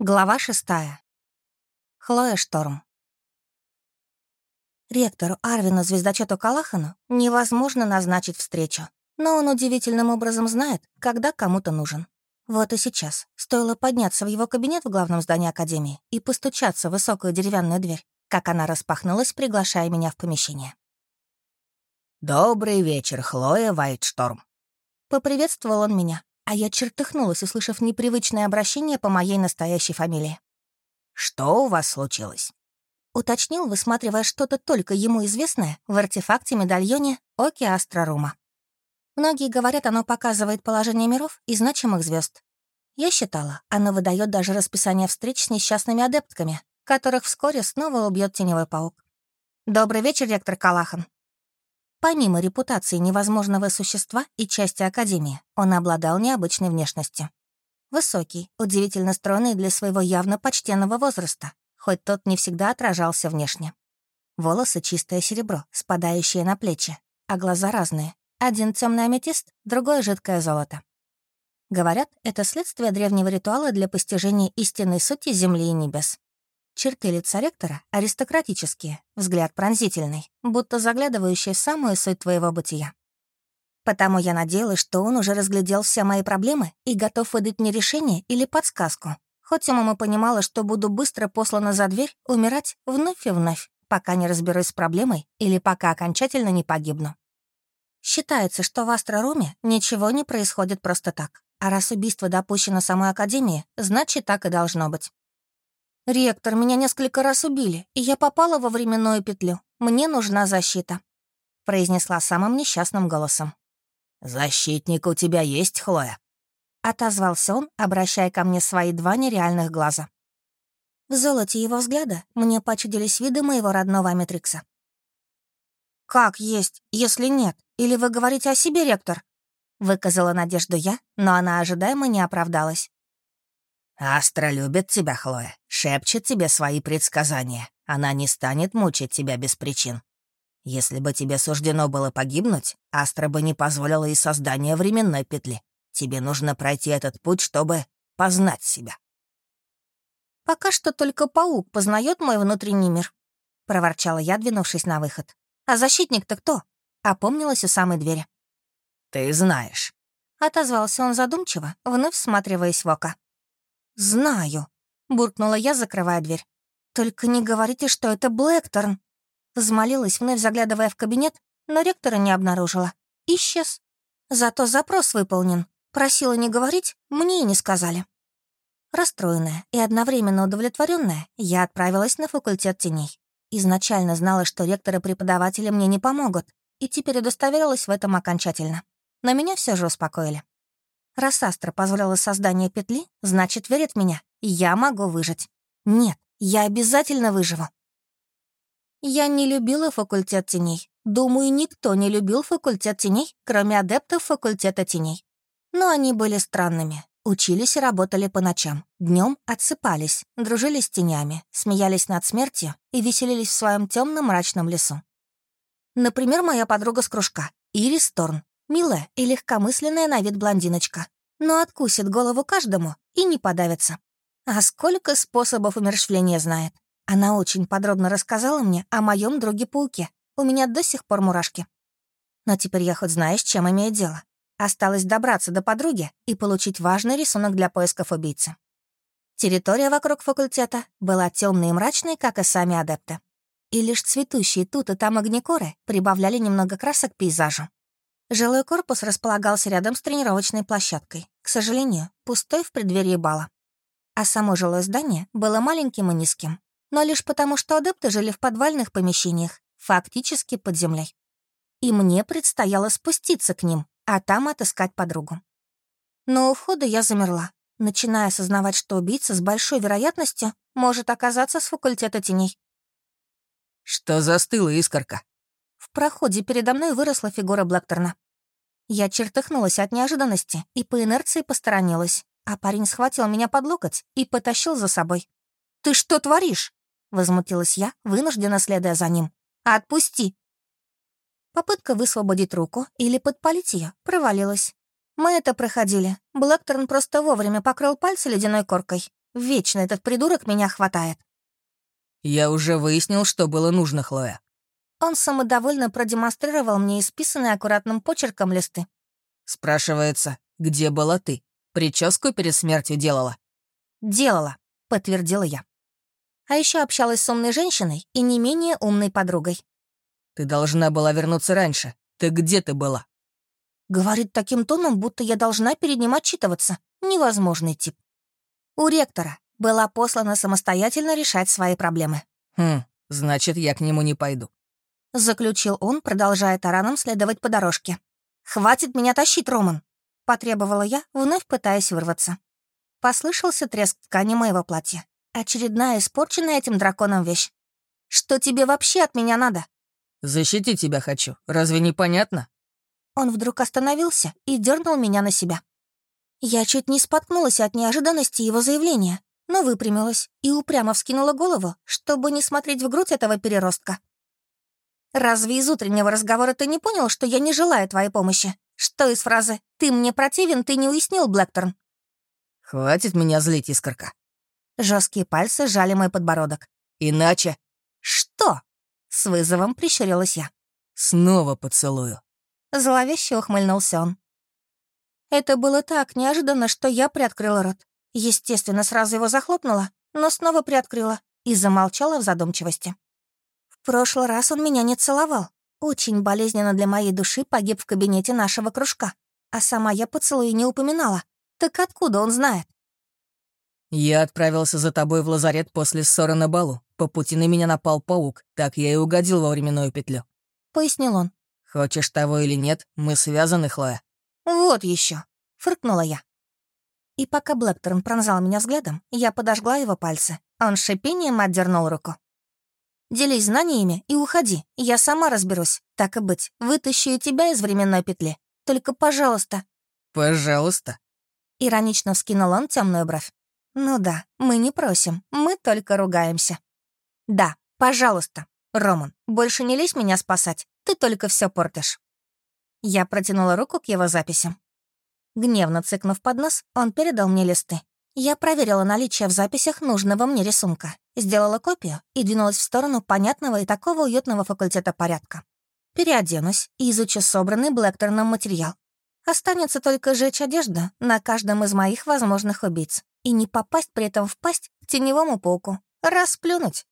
Глава шестая. Хлоя Шторм. Ректору Арвину Звездочету Калахану невозможно назначить встречу, но он удивительным образом знает, когда кому-то нужен. Вот и сейчас стоило подняться в его кабинет в главном здании Академии и постучаться в высокую деревянную дверь, как она распахнулась, приглашая меня в помещение. «Добрый вечер, Хлоя Вайтшторм», — поприветствовал он меня, а я чертыхнулась, услышав непривычное обращение по моей настоящей фамилии. «Что у вас случилось?» Уточнил, высматривая что-то только ему известное в артефакте-медальоне Оки Астрорума. Многие говорят, оно показывает положение миров и значимых звезд. Я считала, оно выдает даже расписание встреч с несчастными адептками, которых вскоре снова убьет теневой паук. «Добрый вечер, ректор Калахан», Помимо репутации невозможного существа и части Академии, он обладал необычной внешностью. Высокий, удивительно стройный для своего явно почтенного возраста, хоть тот не всегда отражался внешне. Волосы — чистое серебро, спадающее на плечи, а глаза разные. Один темный аметист, другой — жидкое золото. Говорят, это следствие древнего ритуала для постижения истинной сути Земли и небес. Черты лица ректора аристократические, взгляд пронзительный, будто заглядывающий в самую суть твоего бытия. Потому я надеялась, что он уже разглядел все мои проблемы и готов выдать мне решение или подсказку. Хоть умом и понимала, что буду быстро послана за дверь, умирать вновь и вновь, пока не разберусь с проблемой или пока окончательно не погибну. Считается, что в Астроруме ничего не происходит просто так. А раз убийство допущено самой Академией, значит, так и должно быть. «Ректор, меня несколько раз убили, и я попала во временную петлю. Мне нужна защита», — произнесла самым несчастным голосом. «Защитник у тебя есть, Хлоя?» — отозвался он, обращая ко мне свои два нереальных глаза. В золоте его взгляда мне почудились виды моего родного Аметрикса. «Как есть, если нет? Или вы говорите о себе, ректор?» Выказала надежду я, но она ожидаемо не оправдалась. «Астра любит тебя, Хлоя, шепчет тебе свои предсказания. Она не станет мучить тебя без причин. Если бы тебе суждено было погибнуть, Астра бы не позволила и создания временной петли. Тебе нужно пройти этот путь, чтобы познать себя». «Пока что только паук познает мой внутренний мир», — проворчала я, двинувшись на выход. «А защитник-то кто?» — опомнилась у самой двери. «Ты знаешь», — отозвался он задумчиво, вновь всматриваясь в око. «Знаю», — буркнула я, закрывая дверь. «Только не говорите, что это Блэкторн». Взмолилась, вновь заглядывая в кабинет, но ректора не обнаружила. Исчез. Зато запрос выполнен. Просила не говорить, мне и не сказали. Расстроенная и одновременно удовлетворенная, я отправилась на факультет теней. Изначально знала, что ректоры преподаватели мне не помогут, и теперь удостоверилась в этом окончательно. Но меня все же успокоили. Раз Астра позволила создание петли, значит, верит в меня, я могу выжить. Нет, я обязательно выживу. Я не любила факультет теней. Думаю, никто не любил факультет теней, кроме адептов факультета теней. Но они были странными. Учились и работали по ночам. Днем отсыпались, дружили с тенями, смеялись над смертью и веселились в своем темном мрачном лесу. Например, моя подруга с кружка, Ирис Торн, Милая и легкомысленная на вид блондиночка, но откусит голову каждому и не подавится. А сколько способов умерщвления знает. Она очень подробно рассказала мне о моем друге-пауке. У меня до сих пор мурашки. Но теперь я хоть знаю, с чем имею дело. Осталось добраться до подруги и получить важный рисунок для поисков убийцы. Территория вокруг факультета была темной и мрачной, как и сами адепты. И лишь цветущие тут и там огнекоры прибавляли немного красок пейзажу. Жилой корпус располагался рядом с тренировочной площадкой, к сожалению, пустой в преддверии бала. А само жилое здание было маленьким и низким, но лишь потому, что адепты жили в подвальных помещениях, фактически под землей. И мне предстояло спуститься к ним, а там отыскать подругу. Но у входа я замерла, начиная осознавать, что убийца с большой вероятностью может оказаться с факультета теней. «Что застыла, искорка?» Проходе передо мной выросла фигура Блэкторна. Я чертыхнулась от неожиданности и по инерции посторонилась, а парень схватил меня под локоть и потащил за собой. «Ты что творишь?» — возмутилась я, вынужденно следуя за ним. «Отпусти!» Попытка высвободить руку или подпалить ее провалилась. Мы это проходили. Блэкторн просто вовремя покрыл пальцы ледяной коркой. Вечно этот придурок меня хватает. Я уже выяснил, что было нужно, Хлоя. Он самодовольно продемонстрировал мне исписанные аккуратным почерком листы. Спрашивается, где была ты? Прическу перед смертью делала? «Делала», — подтвердила я. А еще общалась с умной женщиной и не менее умной подругой. «Ты должна была вернуться раньше. Ты где ты была?» Говорит таким тоном, будто я должна перед ним отчитываться. Невозможный тип. У ректора была послана самостоятельно решать свои проблемы. «Хм, значит, я к нему не пойду», — заключил он, продолжая тараном следовать по дорожке. «Хватит меня тащить, Роман!» — потребовала я, вновь пытаясь вырваться. Послышался треск ткани моего платья. Очередная испорченная этим драконом вещь. «Что тебе вообще от меня надо?» «Защитить тебя хочу. Разве не понятно?» Он вдруг остановился и дернул меня на себя. Я чуть не споткнулась от неожиданности его заявления, но выпрямилась и упрямо вскинула голову, чтобы не смотреть в грудь этого переростка. «Разве из утреннего разговора ты не понял, что я не желаю твоей помощи? Что из фразы «ты мне противен» ты не уяснил, Блэкторн?» «Хватит меня злить, искорка». Жесткие пальцы сжали мой подбородок. «Иначе...» «Что?» — с вызовом прищурилась я. «Снова поцелую». Зловеще ухмыльнулся он. Это было так неожиданно, что я приоткрыла рот. Естественно, сразу его захлопнула, но снова приоткрыла и замолчала в задумчивости. Прошлый раз он меня не целовал. Очень болезненно для моей души погиб в кабинете нашего кружка. А сама я поцелуи не упоминала. Так откуда он знает? «Я отправился за тобой в лазарет после ссоры на балу. По пути на меня напал паук, так я и угодил во временную петлю», — пояснил он. «Хочешь того или нет, мы связаны, Хлоя». «Вот еще, фыркнула я. И пока Блэкторн пронзал меня взглядом, я подожгла его пальцы. Он шипением отдернул руку. «Делись знаниями и уходи, я сама разберусь. Так и быть, вытащу тебя из временной петли. Только, пожалуйста». «Пожалуйста», Иронично вскинул он темную бровь. «Ну да, мы не просим, мы только ругаемся». «Да, пожалуйста, Роман, больше не лезь меня спасать, ты только все портишь». Я протянула руку к его записям. Гневно цыкнув под нос, он передал мне листы. Я проверила наличие в записях нужного мне рисунка, сделала копию и двинулась в сторону понятного и такого уютного факультета порядка. Переоденусь и изучу собранный Блэкторном материал, Останется только жечь одежду на каждом из моих возможных убийц и не попасть при этом в пасть теневому пауку. Расплюнуть